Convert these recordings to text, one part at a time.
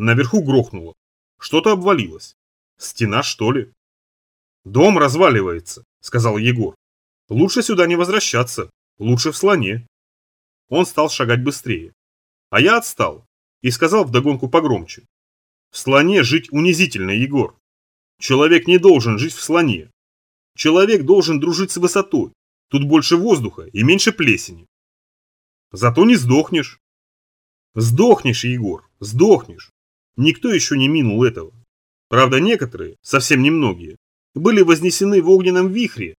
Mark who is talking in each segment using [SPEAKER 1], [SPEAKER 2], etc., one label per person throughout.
[SPEAKER 1] Наверху грохнуло. Что-то обвалилось. Стена, что ли? Дом разваливается, сказал Егор. Лучше сюда не возвращаться. Лучше в слоне. Он стал шагать быстрее. А я отстал и сказал вдогонку погромче. В слоне жить унизительно, Егор. Человек не должен жить в слоне. Человек должен дружить с высотой. Тут больше воздуха и меньше плесени. Зато не сдохнешь. Сдохнешь, Егор, сдохнешь. Никто еще не минул этого. Правда, некоторые, совсем немногие, были вознесены в огненном вихре.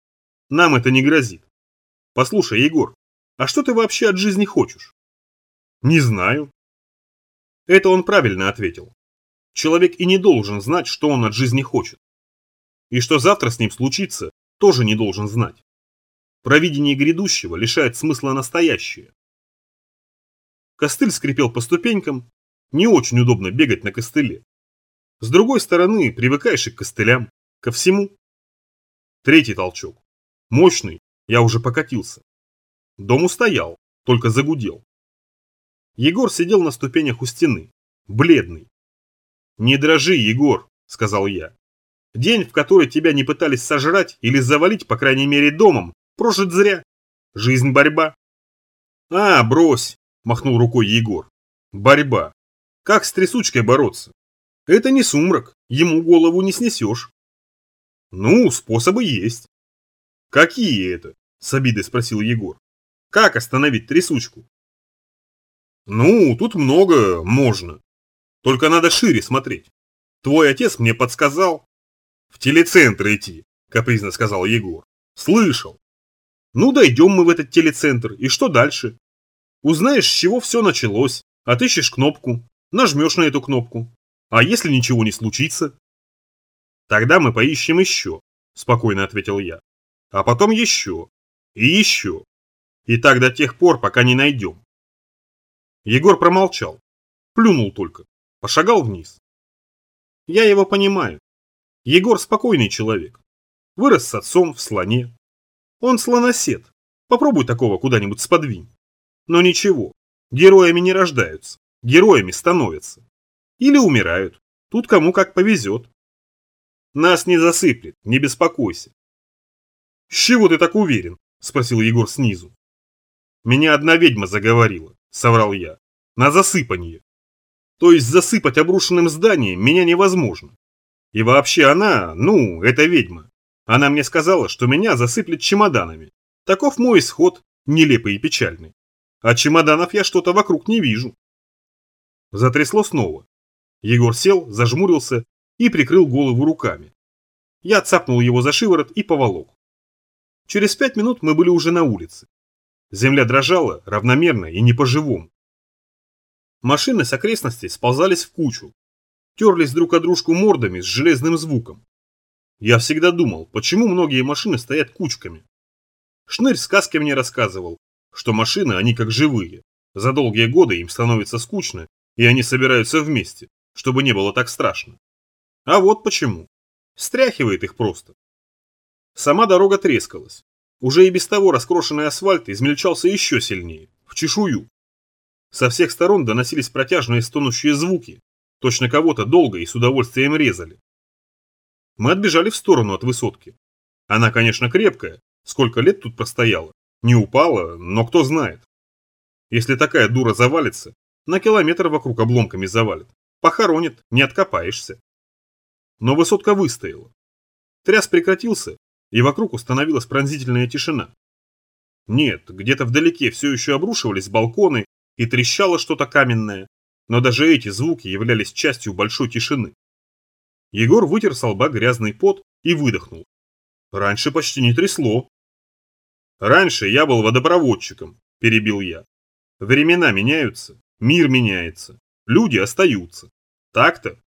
[SPEAKER 1] Нам это не грозит. Послушай, Егор, а что ты вообще от жизни хочешь? Не знаю. Это он правильно ответил. Человек и не должен знать, что он от жизни хочет. И что завтра с ним случится, тоже не должен знать. Провидение грядущего лишает смысла настоящее. Костыль скрипел по ступенькам, не очень удобно бегать на костыле. С другой стороны, привыкаешь и к костылям, ко всему. Третий толчок. Мощный, я уже покатился. Дом устоял, только загудел. Егор сидел на ступенях у стены, бледный. «Не дрожи, Егор», — сказал я. «День, в который тебя не пытались сожрать или завалить, по крайней мере, домом, прожит зря. Жизнь – борьба». «А, брось», – махнул рукой Егор. «Борьба. Как с трясучкой бороться? Это не сумрак, ему голову не снесешь». «Ну, способы есть». «Какие это?» – с обидой спросил Егор. «Как остановить трясучку?» Ну, тут много можно. Только надо шире смотреть. Твой отец мне подсказал. В телецентр идти, капризно сказал Егор. Слышал. Ну, дойдем мы в этот телецентр, и что дальше? Узнаешь, с чего все началось, отыщешь кнопку, нажмешь на эту кнопку. А если ничего не случится? Тогда мы поищем еще, спокойно ответил я. А потом еще. И еще. И так до тех пор, пока не найдем. Егор промолчал, плюнул только, пошагал вниз. Я его понимаю. Егор спокойный человек. Вырос с отцом в слоне. Он слоносед. Попробуй такого куда-нибудь сподвинь. Но ничего, героями не рождаются, героями становятся. Или умирают, тут кому как повезет. Нас не засыплет, не беспокойся. С чего ты так уверен? Спросил Егор снизу. Меня одна ведьма заговорила. – соврал я. «На засыпание. То есть засыпать обрушенным зданием меня невозможно. И вообще она, ну, это ведьма. Она мне сказала, что меня засыплет чемоданами. Таков мой исход, нелепый и печальный. А чемоданов я что-то вокруг не вижу». Затрясло снова. Егор сел, зажмурился и прикрыл голову руками. Я цапнул его за шиворот и поволок. Через пять минут мы были уже на улице. Земля дрожала равномерно и не по-живому. Машины с окрестностей сползались в кучу, терлись друг о дружку мордами с железным звуком. Я всегда думал, почему многие машины стоят кучками. Шнырь сказки мне рассказывал, что машины, они как живые. За долгие годы им становится скучно, и они собираются вместе, чтобы не было так страшно. А вот почему. Стряхивает их просто. Сама дорога трескалась. Уже и без того раскрошенный асфальт измельчался еще сильнее, в чешую. Со всех сторон доносились протяжные стонущие звуки, точно кого-то долго и с удовольствием резали. Мы отбежали в сторону от высотки. Она, конечно, крепкая, сколько лет тут простояла. Не упала, но кто знает. Если такая дура завалится, на километр вокруг обломками завалит. Похоронит, не откопаешься. Но высотка выстояла. Тряс прекратился, и вокруг установилась пронзительная тишина. Нет, где-то вдалеке все еще обрушивались балконы и трещало что-то каменное, но даже эти звуки являлись частью большой тишины. Егор вытер с лба грязный пот и выдохнул. Раньше почти не трясло. Раньше я был водопроводчиком, перебил я. Времена меняются, мир меняется, люди остаются. Так-то?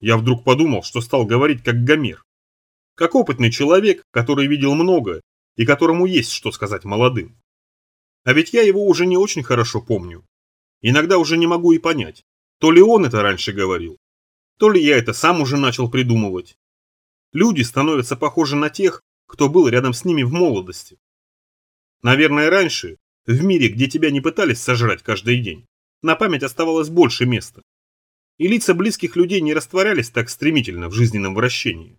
[SPEAKER 1] Я вдруг подумал, что стал говорить как Гомер. Как опытный человек, который видел много и которому есть что сказать молодым. А ведь я его уже не очень хорошо помню. Иногда уже не могу и понять, то ли он это раньше говорил, то ли я это сам уже начал придумывать. Люди становятся похожи на тех, кто был рядом с ними в молодости. Наверное, раньше, в мире, где тебя не пытались сожрать каждый день, на память оставалось больше места. и лица близких людей не растворялись так стремительно в жизненном вращении.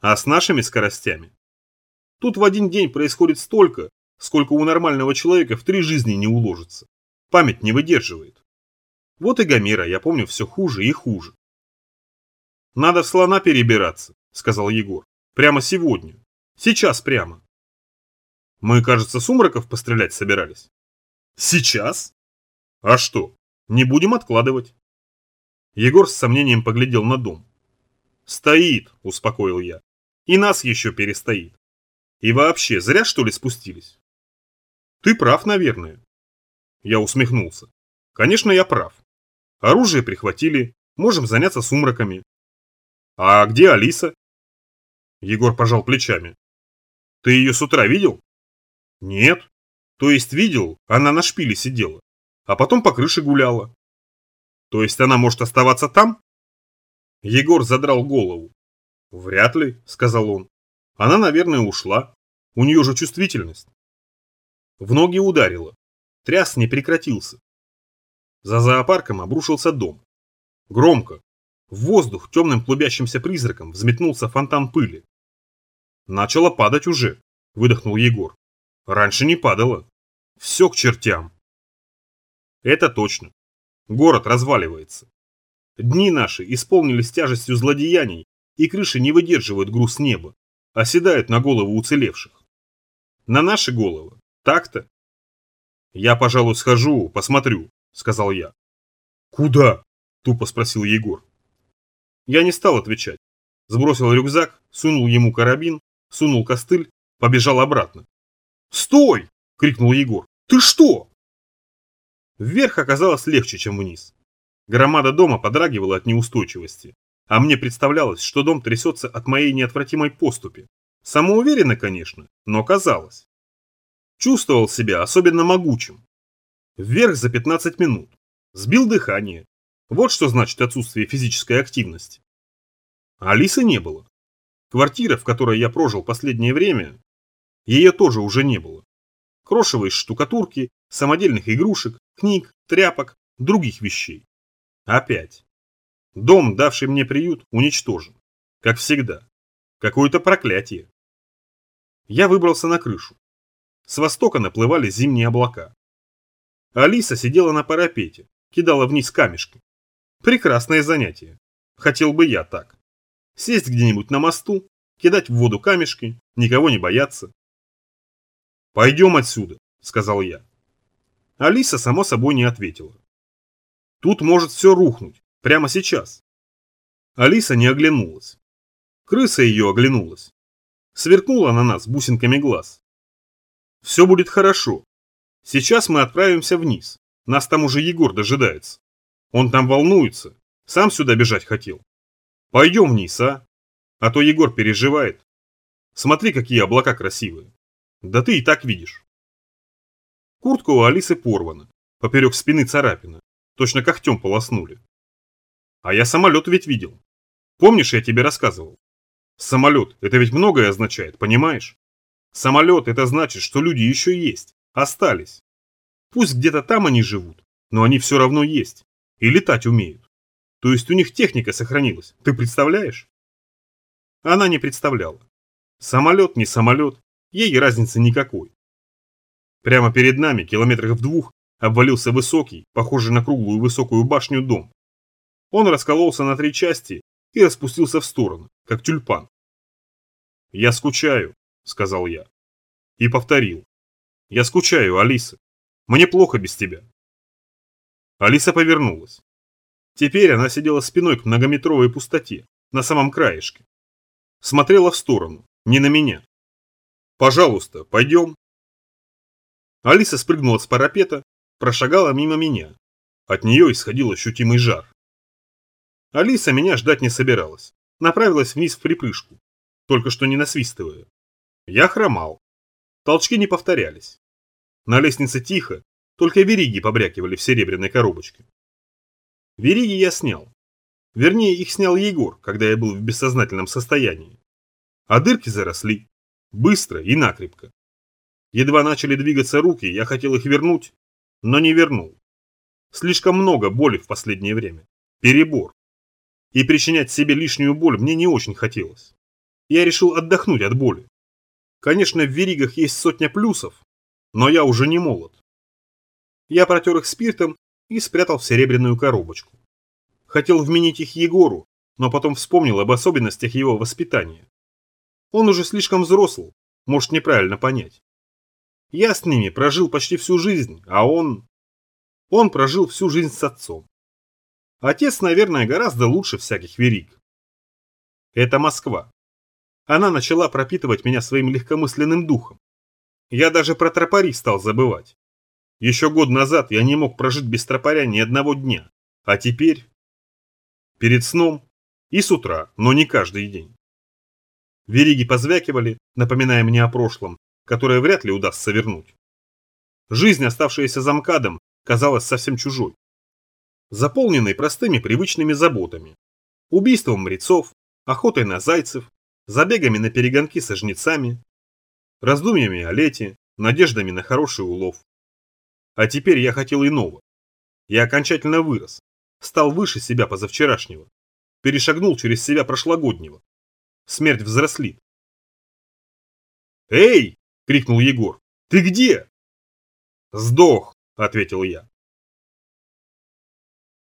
[SPEAKER 1] А с нашими скоростями? Тут в один день происходит столько, сколько у нормального человека в три жизни не уложится. Память не выдерживает. Вот и Гомера я помню все хуже и хуже. «Надо в слона перебираться», — сказал Егор. «Прямо сегодня. Сейчас прямо». «Мы, кажется, сумраков пострелять собирались». «Сейчас?» «А что? Не будем откладывать». Егор с сомнением поглядел на дом. «Стоит», — успокоил я. «И нас еще перестоит. И вообще, зря что ли спустились?» «Ты прав, наверное». Я усмехнулся. «Конечно, я прав. Оружие прихватили, можем заняться сумраками. А где Алиса? Егор пожал плечами. Ты ее с утра видел? Нет. То есть видел, она на шпиле сидела, а потом по крыше гуляла. То есть она может оставаться там? Егор задрал голову. Вряд ли, сказал он. Она, наверное, ушла. У нее же чувствительность. В ноги ударило. Тряс не прекратился. За зоопарком обрушился дом. Громко. В воздух темным клубящимся призраком взметнулся фонтан пыли. Начало падать уже, выдохнул Егор. Раньше не падало. Все к чертям. Это точно. Город разваливается. Дни наши исполнились тяжестью злодеяний, и крыши не выдерживают груз неба, оседают на голову уцелевших. На наши головы. Так-то. Я, пожалуй, схожу, посмотрю, сказал я. «Куда?» – тупо спросил Егор. Я не стал отвечать. Сбросил рюкзак, сунул ему карабин, сунул костыль, побежал обратно. «Стой!» – крикнул Егор. «Ты что?» Вверх оказалось легче, чем вниз. Громада дома подрагивала от неустойчивости, а мне представлялось, что дом трясется от моей неотвратимой поступи. Самоуверенно, конечно, но казалось. Чувствовал себя особенно могучим, Вверх за 15 минут. Сбил дыхание. Вот что значит отсутствие физической активности. Алисы не было. Квартира, в которой я прожил последнее время, ее тоже уже не было. Крошевой штукатурки, самодельных игрушек, книг, тряпок, других вещей. Опять. Дом, давший мне приют, уничтожен. Как всегда. Какое-то проклятие. Я выбрался на крышу. С востока наплывали зимние облака. Алиса сидела на парапете, кидала вниз камешки. Прекрасное занятие. Хотел бы я так. Сесть где-нибудь на мосту, кидать в воду камешки, никого не бояться. «Пойдем отсюда», — сказал я. Алиса, само собой, не ответила. «Тут может все рухнуть, прямо сейчас». Алиса не оглянулась. Крыса ее оглянулась. Сверкнула на нас бусинками глаз. «Все будет хорошо», Сейчас мы отправимся вниз. Нас там уже Егор дожидается. Он там волнуется. Сам сюда бежать хотел. Пойдем вниз, а? А то Егор переживает. Смотри, какие облака красивые. Да ты и так видишь. Куртка у Алисы порвана. Поперек спины царапина. Точно когтем полоснули. А я самолет ведь видел. Помнишь, я тебе рассказывал? Самолет, это ведь многое означает, понимаешь? Самолет, это значит, что люди еще есть. Остались. Пусть где-то там они живут, но они все равно есть. И летать умеют. То есть у них техника сохранилась. Ты представляешь? Она не представляла. Самолет, не самолет, ей разницы никакой. Прямо перед нами, километрах в двух, обвалился высокий, похожий на круглую высокую башню дом. Он раскололся на три части и распустился в сторону, как тюльпан. «Я скучаю», — сказал я. И повторил. Я скучаю, Алиса. Мне плохо без тебя. Алиса повернулась. Теперь она сидела спиной к многометровой пустоте, на самом краешке. Смотрела в сторону, не на меня. Пожалуйста, пойдем. Алиса спрыгнула с парапета, прошагала мимо меня. От нее исходил ощутимый жар. Алиса меня ждать не собиралась. Направилась вниз в припрыжку, только что не насвистывая. Я хромал. Толчки не повторялись. На лестнице тихо, только вериги побрякивали в серебряной коробочке. Вериги я снял. Вернее, их снял Егор, когда я был в бессознательном состоянии. А дырки заросли. Быстро и накрепко. Едва начали двигаться руки, я хотел их вернуть, но не вернул. Слишком много боли в последнее время. Перебор. И причинять себе лишнюю боль мне не очень хотелось. Я решил отдохнуть от боли. Конечно, в веригах есть сотня плюсов, но я уже не молод. Я протер их спиртом и спрятал в серебряную коробочку. Хотел вменить их Егору, но потом вспомнил об особенностях его воспитания. Он уже слишком взрослый, может неправильно понять. Я с ними прожил почти всю жизнь, а он... Он прожил всю жизнь с отцом. Отец, наверное, гораздо лучше всяких вериг. Это Москва. Она начала пропитывать меня своим легкомысленным духом. Я даже про тропари стал забывать. Еще год назад я не мог прожить без тропаря ни одного дня, а теперь... Перед сном и с утра, но не каждый день. Вериги позвякивали, напоминая мне о прошлом, которое вряд ли удастся вернуть. Жизнь, оставшаяся за МКАДом, казалась совсем чужой. Заполненной простыми привычными заботами. Убийством морецов, охотой на зайцев, забегами на перегонки со жнецами, раздумьями о лете, надеждами на хороший улов. А теперь я хотел иного. Я окончательно вырос, стал выше себя позавчерашнего, перешагнул через себя прошлогоднего. Смерть взрослит. «Эй!» – крикнул Егор. «Ты где?» «Сдох!» – ответил я.